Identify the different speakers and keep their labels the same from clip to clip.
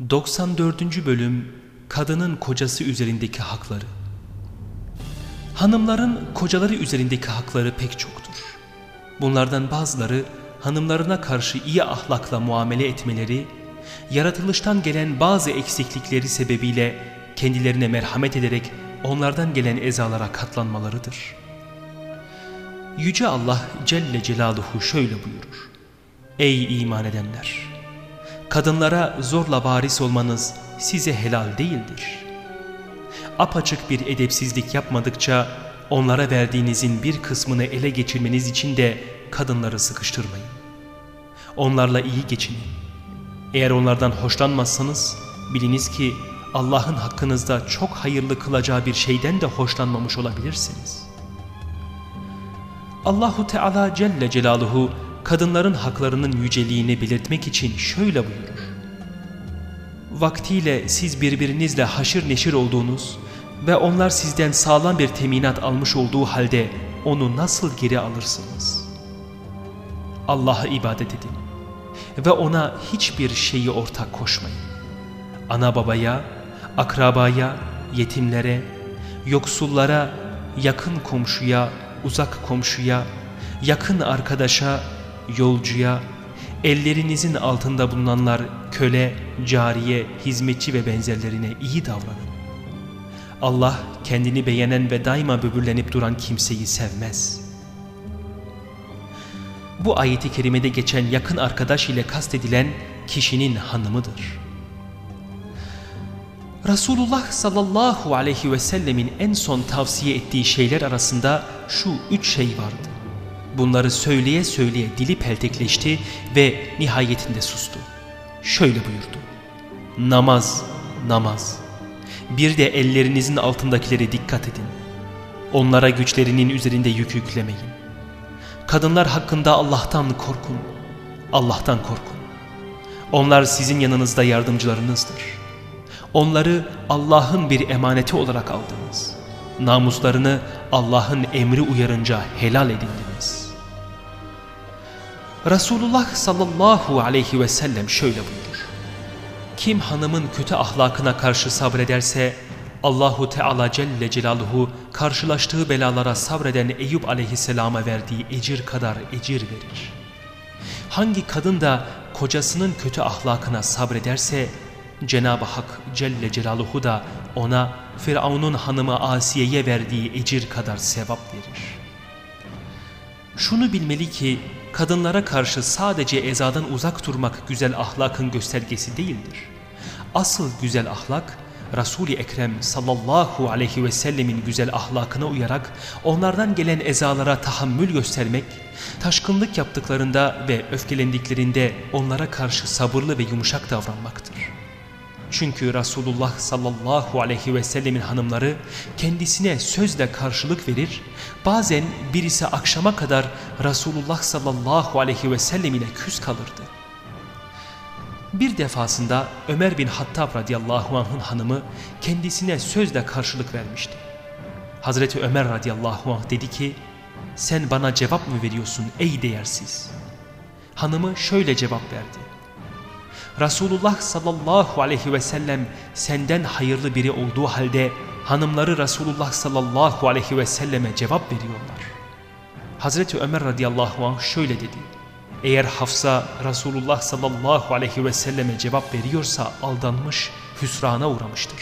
Speaker 1: 94. Bölüm Kadının Kocası Üzerindeki Hakları Hanımların kocaları üzerindeki hakları pek çoktur. Bunlardan bazıları hanımlarına karşı iyi ahlakla muamele etmeleri, yaratılıştan gelen bazı eksiklikleri sebebiyle kendilerine merhamet ederek onlardan gelen ezalara katlanmalarıdır. Yüce Allah Celle Celaluhu şöyle buyurur. Ey iman edenler! Kadınlara zorla varis olmanız size helal değildir. Apaçık bir edepsizlik yapmadıkça onlara verdiğinizin bir kısmını ele geçirmeniz için de kadınları sıkıştırmayın. Onlarla iyi geçinin. Eğer onlardan hoşlanmazsanız biliniz ki Allah'ın hakkınızda çok hayırlı kılacağı bir şeyden de hoşlanmamış olabilirsiniz. Allahu Teala Celle Celaluhu kadınların haklarının yüceliğini belirtmek için şöyle buyurur. Vaktiyle siz birbirinizle haşır neşir olduğunuz ve onlar sizden sağlam bir teminat almış olduğu halde onu nasıl geri alırsınız? Allah'a ibadet edin ve ona hiçbir şeyi ortak koşmayın. Ana babaya, akrabaya, yetimlere, yoksullara, yakın komşuya, uzak komşuya, yakın arkadaşa, yolcuya, ellerinizin altında bulunanlar köle, cariye, hizmetçi ve benzerlerine iyi davranın. Allah kendini beğenen ve daima böbürlenip duran kimseyi sevmez. Bu ayeti kerimede geçen yakın arkadaş ile kastedilen kişinin hanımıdır. Resulullah sallallahu aleyhi ve sellemin en son tavsiye ettiği şeyler arasında şu üç şey vardı. Bunları söyleye söyleye dili peltekleşti ve nihayetinde sustu. Şöyle buyurdu. Namaz, namaz. Bir de ellerinizin altındakileri dikkat edin. Onlara güçlerinin üzerinde yük yüklemeyin. Kadınlar hakkında Allah'tan korkun. Allah'tan korkun. Onlar sizin yanınızda yardımcılarınızdır. Onları Allah'ın bir emaneti olarak aldınız. Namuslarını Allah'ın emri uyarınca helal edindiniz. Resulullah sallallahu aleyhi ve sellem şöyle buyurur. Kim hanımın kötü ahlakına karşı sabrederse Allahu Teala Celle Celaluhu karşılaştığı belalara sabreden Eyüp aleyhisselama verdiği ecir kadar ecir verir. Hangi kadın da kocasının kötü ahlakına sabrederse Cenab-ı Hak Celle Celaluhu da ona Firavun'un hanımı Asiye'ye verdiği ecir kadar sevap verir. Şunu bilmeli ki kadınlara karşı sadece ezadan uzak durmak güzel ahlakın göstergesi değildir. Asıl güzel ahlak Resul-i Ekrem sallallahu aleyhi ve sellemin güzel ahlakına uyarak onlardan gelen ezalara tahammül göstermek, taşkınlık yaptıklarında ve öfkelendiklerinde onlara karşı sabırlı ve yumuşak davranmaktır. Çünkü Resulullah sallallahu aleyhi ve sellemin hanımları kendisine sözle karşılık verir, bazen birisi akşama kadar Resulullah sallallahu aleyhi ve sellem ile küs kalırdı. Bir defasında Ömer bin Hattab radıyallahu anh'ın hanımı kendisine sözle karşılık vermişti. Hazreti Ömer radıyallahu anh dedi ki, sen bana cevap mı veriyorsun ey değersiz? Hanımı şöyle cevap verdi. Resulullah sallallahu aleyhi ve sellem senden hayırlı biri olduğu halde hanımları Resulullah sallallahu aleyhi ve selleme cevap veriyorlar. Hazreti Ömer radıyallahu anh şöyle dedi. Eğer Hafsa Resulullah sallallahu aleyhi ve selleme cevap veriyorsa aldanmış, hüsrana uğramıştır.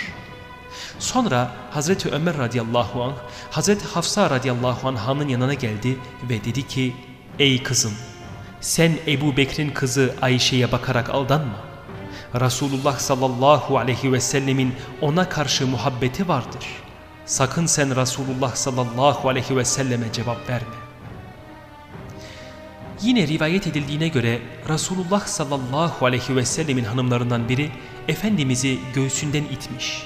Speaker 1: Sonra Hazreti Ömer radıyallahu anh Hazreti Hafsa radıyallahu anh'ın yanına geldi ve dedi ki Ey kızım sen Ebu Bekir'in kızı Ayşe'ye bakarak aldanma. Resulullah sallallahu aleyhi ve sellemin ona karşı muhabbeti vardır. Sakın sen Resulullah sallallahu aleyhi ve selleme cevap verme. Yine rivayet edildiğine göre Resulullah sallallahu aleyhi ve sellemin hanımlarından biri Efendimiz'i göğsünden itmiş.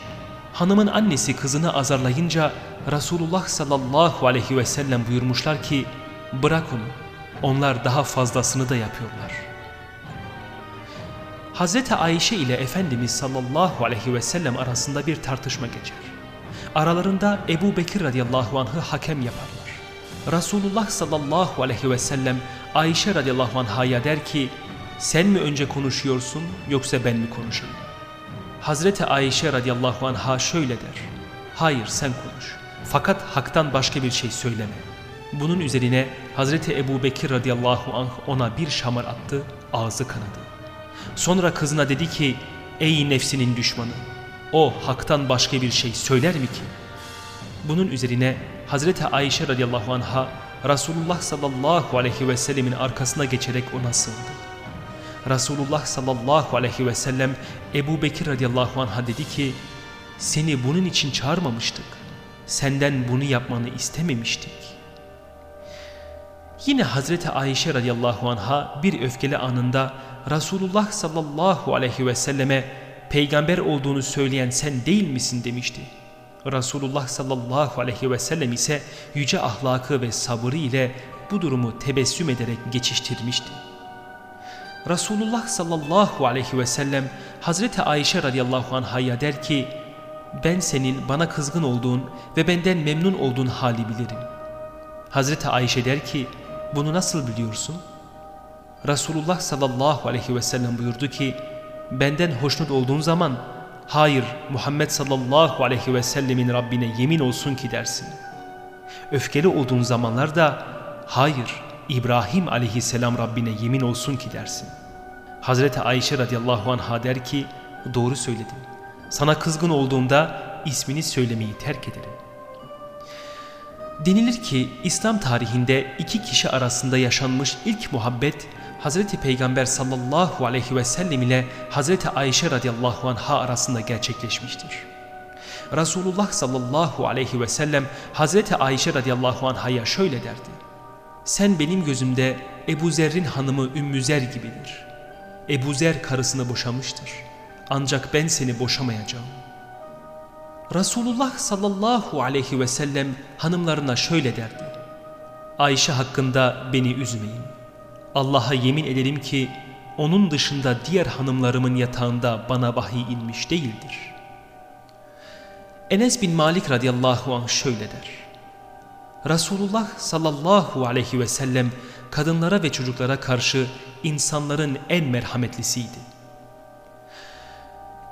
Speaker 1: Hanımın annesi kızını azarlayınca Resulullah sallallahu aleyhi ve sellem buyurmuşlar ki bırak onu onlar daha fazlasını da yapıyorlar. Hazreti Ayşe ile Efendimiz sallallahu aleyhi ve sellem arasında bir tartışma geçer. Aralarında Ebu Bekir radıyallahu anh'ı hakem yaparlar. Resulullah sallallahu aleyhi ve sellem Ayşe radıyallahu anh'a der ki sen mi önce konuşuyorsun yoksa ben mi konuşayım? Hazreti Ayşe radıyallahu anha şöyle der. Hayır sen konuş. Fakat haktan başka bir şey söyleme. Bunun üzerine Hazreti Ebu Bekir radıyallahu anh ona bir şamar attı, ağzı kanadı. Sonra kızına dedi ki, ey nefsinin düşmanı, o haktan başka bir şey söyler mi ki? Bunun üzerine Hazreti Ayşe radıyallahu anha Resulullah sallallahu aleyhi ve sellemin arkasına geçerek ona sığındı. Resulullah sallallahu aleyhi ve sellem Ebu Bekir radıyallahu anh'a dedi ki seni bunun için çağırmamıştık. Senden bunu yapmanı istememiştik. Yine Hazreti Ayşe radıyallahu anh'a bir öfkeli anında Resulullah sallallahu aleyhi ve selleme peygamber olduğunu söyleyen sen değil misin demişti. Resulullah sallallahu aleyhi ve sellem ise yüce ahlakı ve sabrı ile bu durumu tebessüm ederek geçiştirmişti. Resulullah sallallahu aleyhi ve sellem Hazreti Ayşe radıyallahu anh'a der ki ben senin bana kızgın olduğun ve benden memnun olduğun hali bilirim. Hazreti Ayşe der ki bunu nasıl biliyorsun? Resulullah sallallahu aleyhi ve sellem buyurdu ki benden hoşnut olduğun zaman hayır Muhammed sallallahu aleyhi ve sellemin Rabbine yemin olsun ki dersin. Öfkeli olduğun zamanlarda hayır İbrahim aleyhisselam Rabbine yemin olsun ki dersin. Hazreti Ayşe radıyallahu anha der ki doğru söyledin. Sana kızgın olduğumda ismini söylemeyi terk ederim. Denilir ki İslam tarihinde iki kişi arasında yaşanmış ilk muhabbet Hazreti Peygamber sallallahu aleyhi ve sellem ile Hazreti Ayşe radıyallahu anha arasında gerçekleşmiştir. Resulullah sallallahu aleyhi ve sellem Hazreti Ayşe radıyallahu anhaya şöyle derdi. Sen benim gözümde Ebu Zer'in hanımı Ümmü Zer gibidir. Ebu Zer karısını boşamıştır. Ancak ben seni boşamayacağım. Resulullah sallallahu aleyhi ve sellem hanımlarına şöyle derdi. Ayşe hakkında beni üzmeyin. Allah'a yemin ederim ki onun dışında diğer hanımlarımın yatağında bana vahiy inmiş değildir. Enes bin Malik radıyallahu anh şöyle der. Resulullah sallallahu aleyhi ve sellem kadınlara ve çocuklara karşı insanların en merhametlisiydi.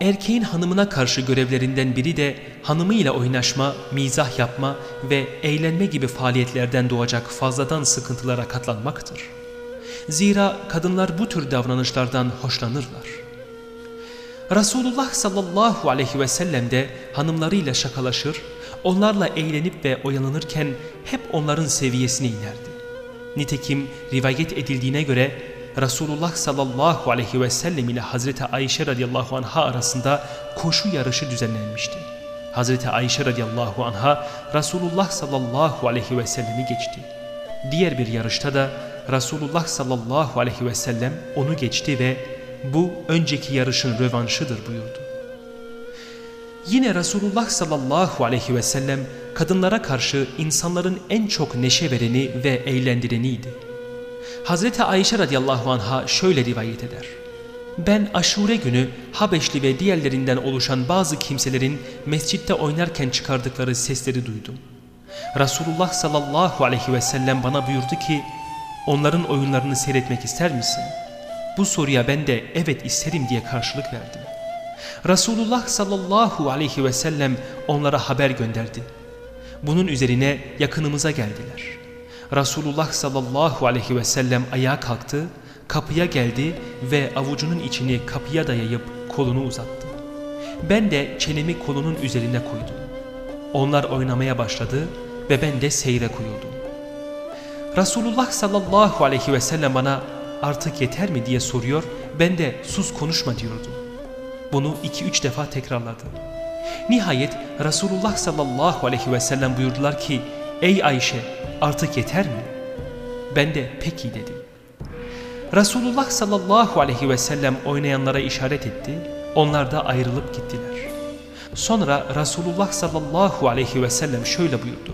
Speaker 1: Erkeğin hanımına karşı görevlerinden biri de hanımıyla oynaşma, mizah yapma ve eğlenme gibi faaliyetlerden doğacak fazladan sıkıntılara katlanmaktır. Zira kadınlar bu tür davranışlardan hoşlanırlar. Resulullah sallallahu aleyhi ve sellem de hanımlarıyla şakalaşır, onlarla eğlenip ve oyalanırken hep onların seviyesine inerdi. Nitekim rivayet edildiğine göre Resulullah sallallahu aleyhi ve sellem ile Hazreti Ayşe radıyallahu anha arasında koşu yarışı düzenlenmişti. Hazreti Ayşe radıyallahu anha Resulullah sallallahu aleyhi ve sellemi geçti. Diğer bir yarışta da Resulullah sallallahu aleyhi ve sellem onu geçti ve bu önceki yarışın rövanşıdır buyurdu. Yine Resulullah sallallahu aleyhi ve sellem kadınlara karşı insanların en çok neşe vereni ve eğlendireniydi. Hazreti Ayşe radıyallahu anha şöyle rivayet eder. Ben aşure günü Habeşli ve diğerlerinden oluşan bazı kimselerin mescitte oynarken çıkardıkları sesleri duydum. Resulullah sallallahu aleyhi ve sellem bana buyurdu ki onların oyunlarını seyretmek ister misin? Bu soruya ben de evet isterim diye karşılık verdim. Resulullah sallallahu aleyhi ve sellem onlara haber gönderdi. Bunun üzerine yakınımıza geldiler. Resulullah sallallahu aleyhi ve sellem ayağa kalktı, kapıya geldi ve avucunun içini kapıya dayayıp kolunu uzattı. Ben de çenemi kolunun üzerine koydum. Onlar oynamaya başladı ve ben de seyre koyuldum. Resulullah sallallahu aleyhi ve sellem bana artık yeter mi diye soruyor, ben de sus konuşma diyordum. Bunu iki üç defa tekrarladı. Nihayet Resulullah sallallahu aleyhi ve sellem buyurdular ki, Ey Ayşe artık yeter mi? Ben de peki dedim. Resulullah sallallahu aleyhi ve sellem oynayanlara işaret etti. Onlar da ayrılıp gittiler. Sonra Resulullah sallallahu aleyhi ve sellem şöyle buyurdu.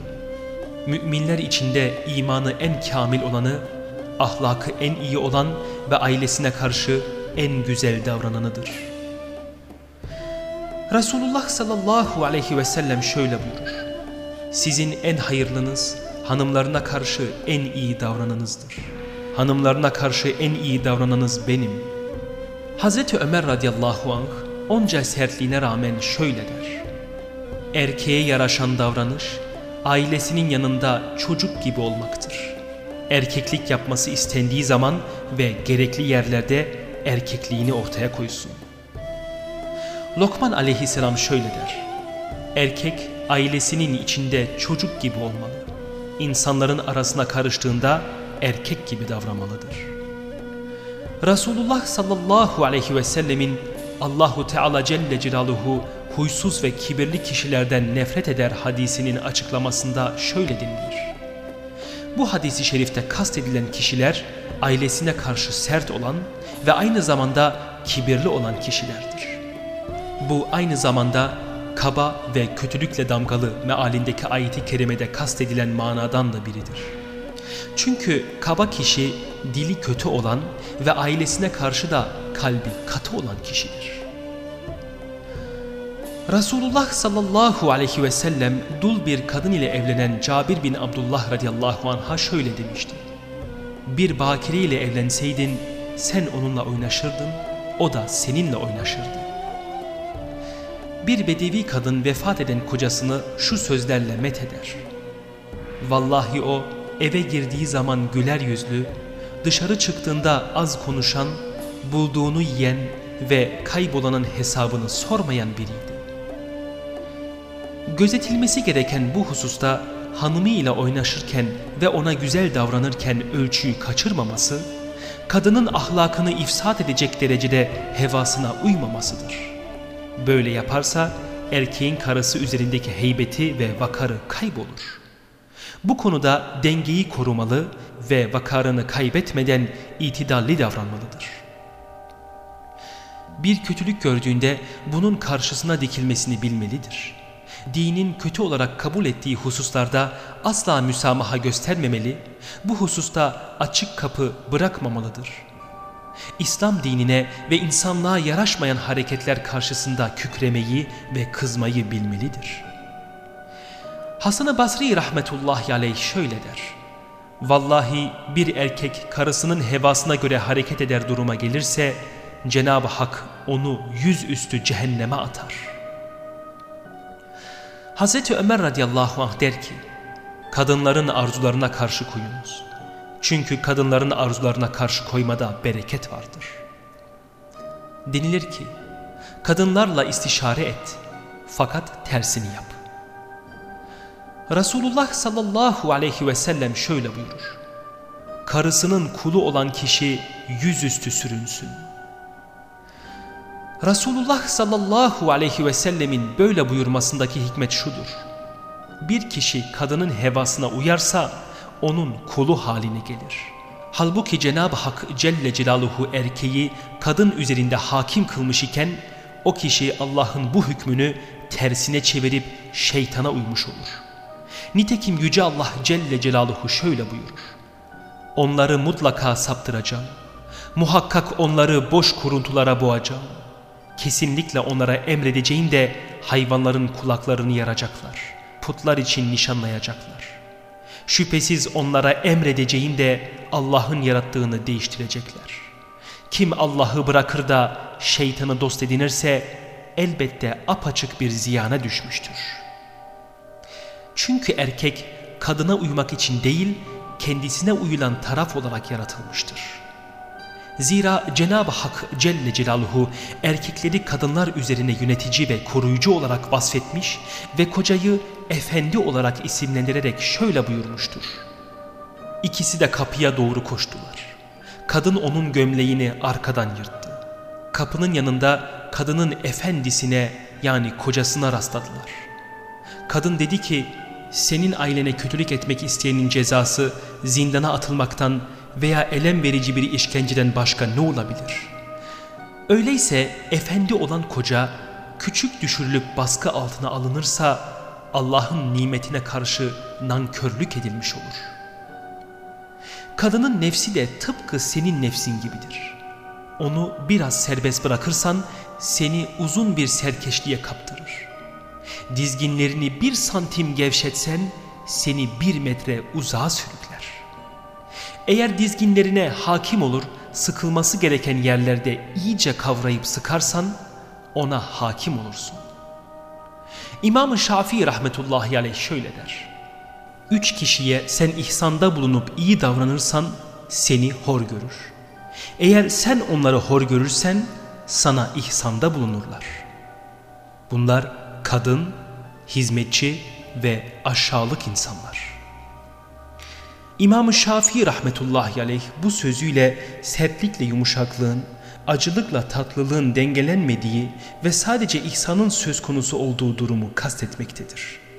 Speaker 1: Müminler içinde imanı en kamil olanı, ahlakı en iyi olan ve ailesine karşı en güzel davrananıdır. Resulullah sallallahu aleyhi ve sellem şöyle buyurur. Sizin en hayırlınız hanımlarına karşı en iyi davrananızdır. Hanımlarına karşı en iyi davrananız benim. Hazreti Ömer radıyallahu anh onca sertliğine rağmen şöyle der. Erkeğe yaraşan davranış, ailesinin yanında çocuk gibi olmaktır. Erkeklik yapması istendiği zaman ve gerekli yerlerde erkekliğini ortaya koysun. Lokman aleyhisselam şöyle der. Erkek ailesinin içinde çocuk gibi olmalı. İnsanların arasına karıştığında erkek gibi davranmalıdır. Resulullah sallallahu aleyhi ve sellemin Allahu Teala Celle Celaluhu huysuz ve kibirli kişilerden nefret eder hadisinin açıklamasında şöyle denilir. Bu hadisi şerifte kastedilen kişiler ailesine karşı sert olan ve aynı zamanda kibirli olan kişilerdir. Bu aynı zamanda kaba ve kötülükle damgalı mealindeki ayeti kerimede kastedilen manadan da biridir. Çünkü kaba kişi dili kötü olan ve ailesine karşı da kalbi katı olan kişidir. Resulullah sallallahu aleyhi ve sellem dul bir kadın ile evlenen Cabir bin Abdullah radıyallahu anh'a şöyle demişti. Bir bakire ile evlenseydin sen onunla oynaşırdın, o da seninle oynaşırdı. Bir bedevi kadın vefat eden kocasını şu sözlerle met eder. Vallahi o eve girdiği zaman güler yüzlü, dışarı çıktığında az konuşan, bulduğunu yiyen ve kaybolanın hesabını sormayan biriydi. Gözetilmesi gereken bu hususta hanımıyla oynaşırken ve ona güzel davranırken ölçüyü kaçırmaması, kadının ahlakını ifsat edecek derecede hevasına uymamasıdır. Böyle yaparsa erkeğin karısı üzerindeki heybeti ve vakarı kaybolur. Bu konuda dengeyi korumalı ve vakarını kaybetmeden itidalli davranmalıdır. Bir kötülük gördüğünde bunun karşısına dikilmesini bilmelidir dinin kötü olarak kabul ettiği hususlarda asla müsamaha göstermemeli, bu hususta açık kapı bırakmamalıdır. İslam dinine ve insanlığa yaraşmayan hareketler karşısında kükremeyi ve kızmayı bilmelidir. Hasan-ı Basri rahmetullahi aleyh şöyle der. Vallahi bir erkek karısının hevasına göre hareket eder duruma gelirse Cenab-ı Hak onu yüzüstü cehenneme atar.'' Hazreti Ömer radıyallahu anh der ki, kadınların arzularına karşı koyunuz. Çünkü kadınların arzularına karşı koymada bereket vardır. Denilir ki, kadınlarla istişare et fakat tersini yap. Resulullah sallallahu aleyhi ve sellem şöyle buyurur. Karısının kulu olan kişi yüzüstü sürünsün. Resulullah sallallahu aleyhi ve sellemin böyle buyurmasındaki hikmet şudur. Bir kişi kadının hevasına uyarsa onun kulu haline gelir. Halbuki Cenab-ı Hak Celle Celaluhu erkeği kadın üzerinde hakim kılmış iken o kişi Allah'ın bu hükmünü tersine çevirip şeytana uymuş olur. Nitekim Yüce Allah Celle Celaluhu şöyle buyurur. Onları mutlaka saptıracağım. Muhakkak onları boş kuruntulara boğacağım kesinlikle onlara emredeceğim de hayvanların kulaklarını yaracaklar. Putlar için nişanlayacaklar. Şüphesiz onlara emredeceğim de Allah'ın yarattığını değiştirecekler. Kim Allah'ı bırakır da şeytanı dost edinirse elbette apaçık bir ziyana düşmüştür. Çünkü erkek kadına uymak için değil kendisine uyulan taraf olarak yaratılmıştır. Zira Cenab-ı Hak Celle Celaluhu erkekleri kadınlar üzerine yönetici ve koruyucu olarak vasfetmiş ve kocayı efendi olarak isimlendirerek şöyle buyurmuştur. İkisi de kapıya doğru koştular. Kadın onun gömleğini arkadan yırttı. Kapının yanında kadının efendisine yani kocasına rastladılar. Kadın dedi ki senin ailene kötülük etmek isteyenin cezası zindana atılmaktan veya elem verici bir işkenceden başka ne olabilir? Öyleyse efendi olan koca küçük düşürülüp baskı altına alınırsa Allah'ın nimetine karşı nankörlük edilmiş olur. Kadının nefsi de tıpkı senin nefsin gibidir. Onu biraz serbest bırakırsan seni uzun bir serkeşliğe kaptırır. Dizginlerini bir santim gevşetsen seni bir metre uzağa sürükler. Eğer dizginlerine hakim olur, sıkılması gereken yerlerde iyice kavrayıp sıkarsan, ona hakim olursun. İmam-ı Şafii rahmetullahi aleyh şöyle der. Üç kişiye sen ihsanda bulunup iyi davranırsan seni hor görür. Eğer sen onları hor görürsen sana ihsanda bulunurlar. Bunlar kadın, hizmetçi ve aşağılık insanlar. İmam-ı Şafii rahmetullahi aleyh bu sözüyle sertlikle yumuşaklığın, acılıkla tatlılığın dengelenmediği ve sadece ihsanın söz konusu olduğu durumu kastetmektedir.